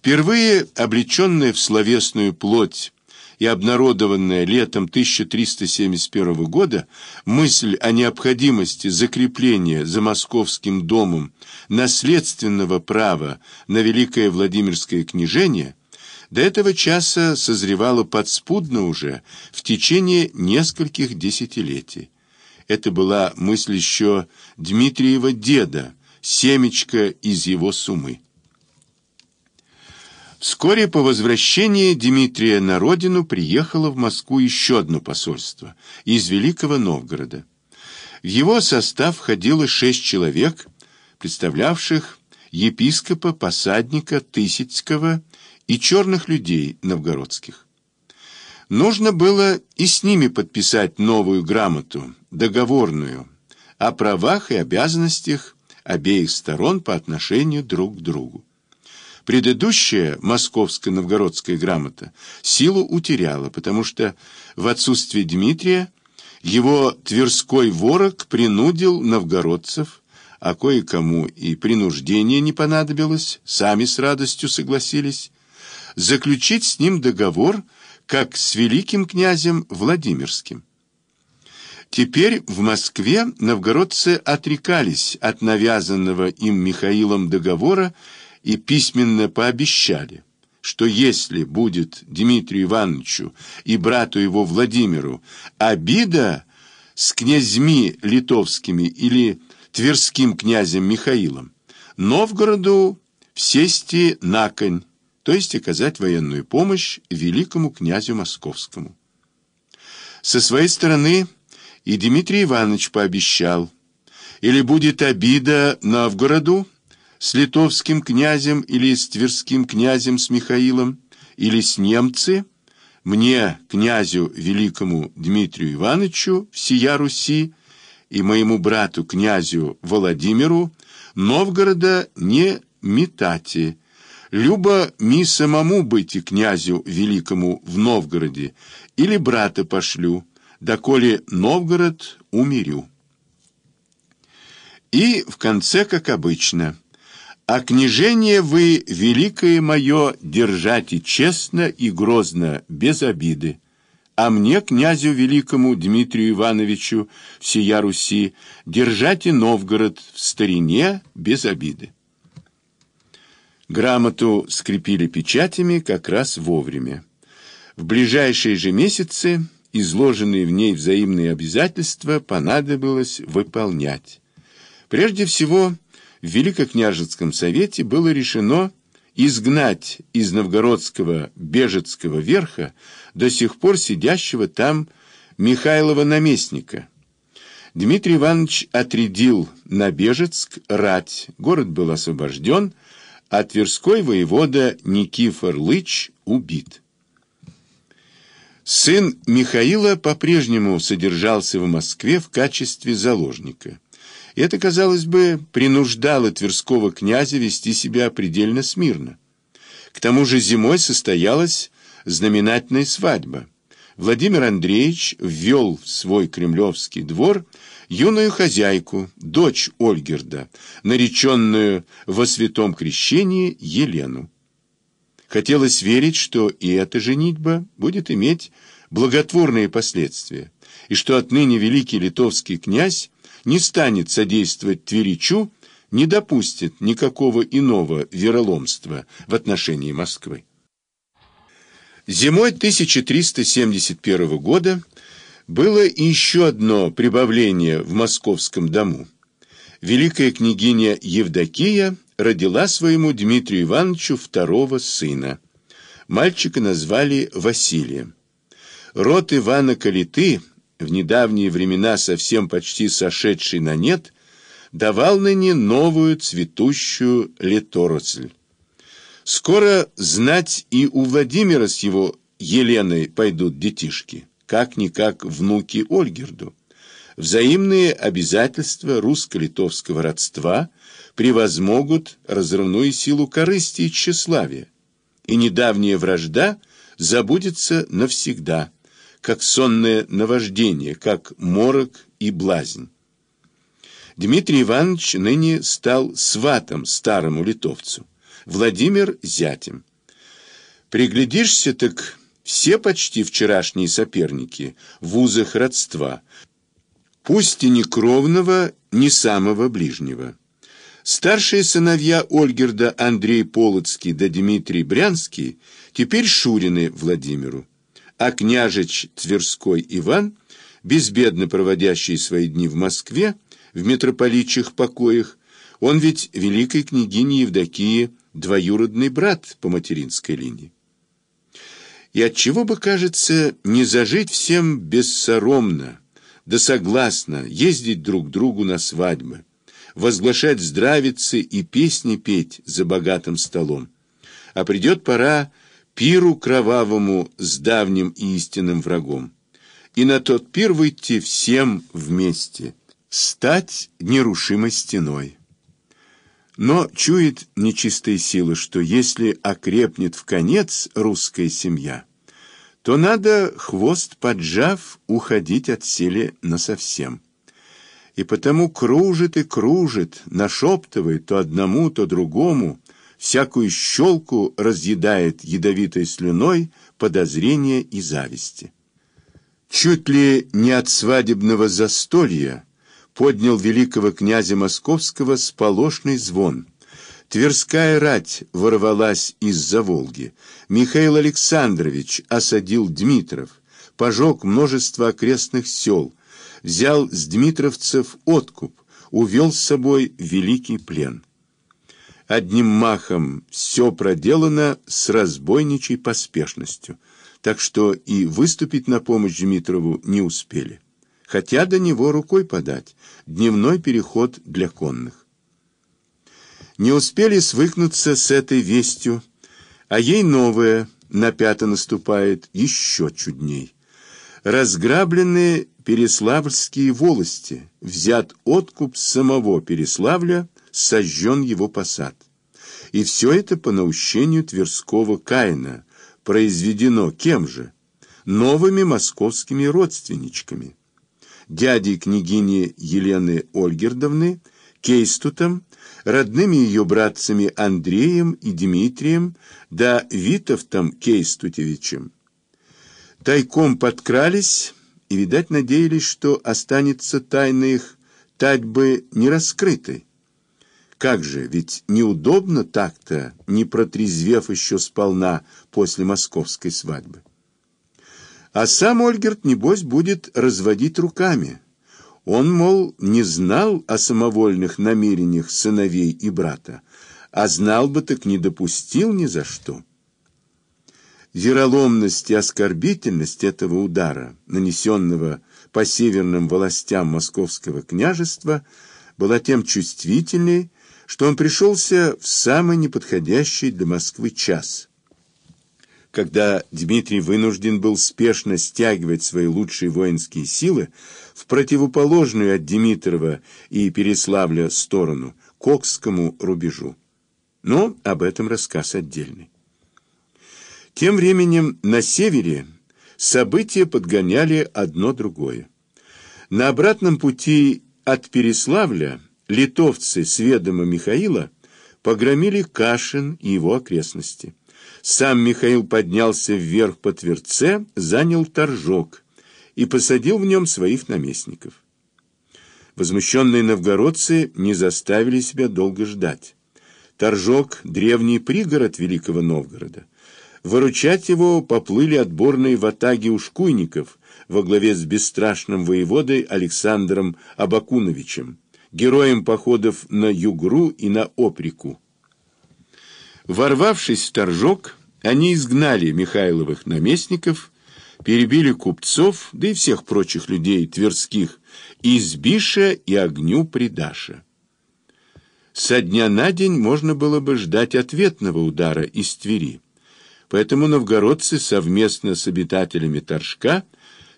Впервые облеченная в словесную плоть и обнародованная летом 1371 года мысль о необходимости закрепления за московским домом наследственного права на Великое Владимирское княжение до этого часа созревала подспудно уже в течение нескольких десятилетий. Это была мысль еще Дмитриева деда, семечко из его сумы. Вскоре по возвращении Дмитрия на родину приехало в Москву еще одно посольство из Великого Новгорода. В его состав входило шесть человек, представлявших епископа, посадника Тысяцкого и черных людей новгородских. Нужно было и с ними подписать новую грамоту, договорную, о правах и обязанностях обеих сторон по отношению друг к другу. Предыдущая московская новгородская грамота силу утеряла, потому что в отсутствие Дмитрия его Тверской ворог принудил новгородцев, а кое-кому и принуждение не понадобилось, сами с радостью согласились, заключить с ним договор, как с великим князем Владимирским. Теперь в Москве новгородцы отрекались от навязанного им Михаилом договора и письменно пообещали, что если будет Дмитрию Ивановичу и брату его Владимиру обида с князьми литовскими или тверским князем Михаилом, Новгороду сести на конь, то есть оказать военную помощь великому князю московскому. Со своей стороны и Дмитрий Иванович пообещал, или будет обида Новгороду, с литовским князем или с тверским князем с Михаилом, или с немцы, мне, князю великому Дмитрию Ивановичу, всея Руси, и моему брату, князю Владимиру, Новгорода не метати, Любо ми самому быть князю великому в Новгороде, или брата пошлю, доколе Новгород умерю. И в конце, как обычно, «А княжение вы, великое мое, держате честно и грозно, без обиды, а мне, князю великому Дмитрию Ивановичу, всея Руси, держате Новгород в старине, без обиды». Грамоту скрепили печатями как раз вовремя. В ближайшие же месяцы изложенные в ней взаимные обязательства понадобилось выполнять. Прежде всего, в Великокняжеском совете было решено изгнать из новгородского Бежецкого верха до сих пор сидящего там Михайлова наместника. Дмитрий Иванович отрядил на Бежецк рать, город был освобожден, а Тверской воевода Никифор Лыч убит. Сын Михаила по-прежнему содержался в Москве в качестве заложника. Это, казалось бы, принуждало Тверского князя вести себя предельно смирно. К тому же зимой состоялась знаменательная свадьба. Владимир Андреевич ввел в свой кремлевский двор юную хозяйку, дочь Ольгерда, нареченную во святом крещении Елену. Хотелось верить, что и эта женитьба будет иметь благотворные последствия, и что отныне великий литовский князь не станет содействовать Тверичу, не допустит никакого иного вероломства в отношении Москвы. Зимой 1371 года было еще одно прибавление в московском дому. Великая княгиня Евдокия родила своему Дмитрию Ивановичу второго сына. Мальчика назвали Василием. Род Ивана Калиты в недавние времена совсем почти сошедший на нет, давал ныне новую цветущую леторосль. Скоро знать и у Владимира с его Еленой пойдут детишки, как-никак внуки Ольгерду. Взаимные обязательства русско-литовского родства превозмогут разрывную силу корысти и тщеславия, и недавняя вражда забудется навсегда – как сонное наваждение, как морок и блазнь. Дмитрий Иванович ныне стал сватом старому литовцу, Владимир – зятем. Приглядишься, так все почти вчерашние соперники в узах родства, пусть и не кровного, не самого ближнего. Старшие сыновья Ольгерда Андрей Полоцкий да Дмитрий Брянский теперь Шурины Владимиру, а княжич Тверской Иван, безбедно проводящий свои дни в Москве, в митрополитчих покоях, он ведь великой княгини Евдокии двоюродный брат по материнской линии. И отчего бы, кажется, не зажить всем бессоромно, да согласно ездить друг другу на свадьбы, возглашать здравицы и песни петь за богатым столом. А придет пора пиру кровавому с давним и истинным врагом. И на тот пир выйти всем вместе, стать нерушимой стеной. Но чует нечистые силы, что если окрепнет в конец русская семья, то надо, хвост поджав, уходить от сели насовсем. И потому кружит и кружит, нашептывает то одному, то другому, всякую щелку разъедает ядовитой слюной подозрения и зависти. Чуть ли не от свадебного застолья поднял великого князя Московского сполошный звон. Тверская рать ворвалась из-за Волги. Михаил Александрович осадил Дмитров, пожег множество окрестных сел, взял с дмитровцев откуп, увел с собой великий плен. Одним махом все проделано с разбойничей поспешностью, так что и выступить на помощь Дмитрову не успели. Хотя до него рукой подать, дневной переход для конных. Не успели свыкнуться с этой вестью, а ей новая на пята наступает еще чудней. Разграбленные Переславльские волости, взят откуп самого Переславля, сожжен его посад. И все это по наущению Тверского Каина, произведено кем же? Новыми московскими родственничками. Дядей княгини Елены Ольгердовны, Кейстутом, родными ее братцами Андреем и Дмитрием, да Витовтом Кейстутевичем. Тайком подкрались и, видать, надеялись, что останется тайна их татьбы не раскрытой. Как же, ведь неудобно так-то, не протрезвев еще сполна после московской свадьбы. А сам Ольгерт, небось, будет разводить руками. Он, мол, не знал о самовольных намерениях сыновей и брата, а знал бы, так не допустил ни за что. Вероломность и оскорбительность этого удара, нанесенного по северным властям московского княжества, была тем чувствительней, что он пришелся в самый неподходящий для Москвы час, когда Дмитрий вынужден был спешно стягивать свои лучшие воинские силы в противоположную от Дмитрова и Переславля сторону, Кокскому рубежу. Но об этом рассказ отдельный. Тем временем на севере события подгоняли одно другое. На обратном пути от Переславля литовцы с ведома Михаила погромили Кашин и его окрестности. Сам Михаил поднялся вверх по Тверце, занял Торжок и посадил в нем своих наместников. Возмущенные новгородцы не заставили себя долго ждать. Торжок – древний пригород Великого Новгорода. Выручать его поплыли отборные ватаги ушкуйников во главе с бесстрашным воеводой Александром Абакуновичем, героем походов на Югру и на Оприку. Ворвавшись в Торжок, они изгнали Михайловых наместников, перебили купцов, да и всех прочих людей тверских, из Биша и огню Придаша. Со дня на день можно было бы ждать ответного удара из Твери. Поэтому новгородцы совместно с обитателями Торжка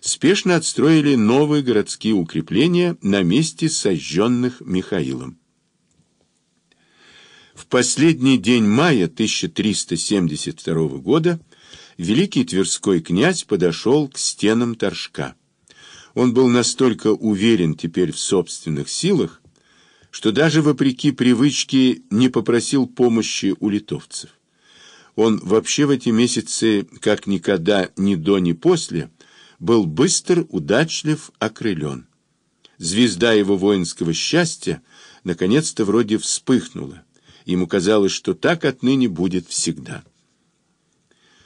спешно отстроили новые городские укрепления на месте сожженных Михаилом. В последний день мая 1372 года великий тверской князь подошел к стенам Торжка. Он был настолько уверен теперь в собственных силах, что даже вопреки привычке не попросил помощи у литовцев. Он вообще в эти месяцы, как никогда ни до, ни после, был быстр, удачлив, окрылен. Звезда его воинского счастья наконец-то вроде вспыхнула. Ему казалось, что так отныне будет всегда.